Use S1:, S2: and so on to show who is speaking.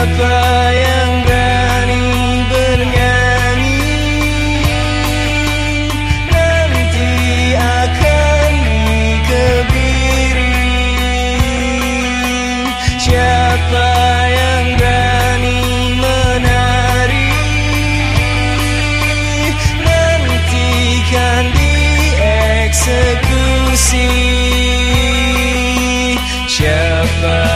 S1: Siapa yang berani bernyanyi Nanti akan dikebiri. Siapa yang berani menari? Nanti akan dieksekusi Siapa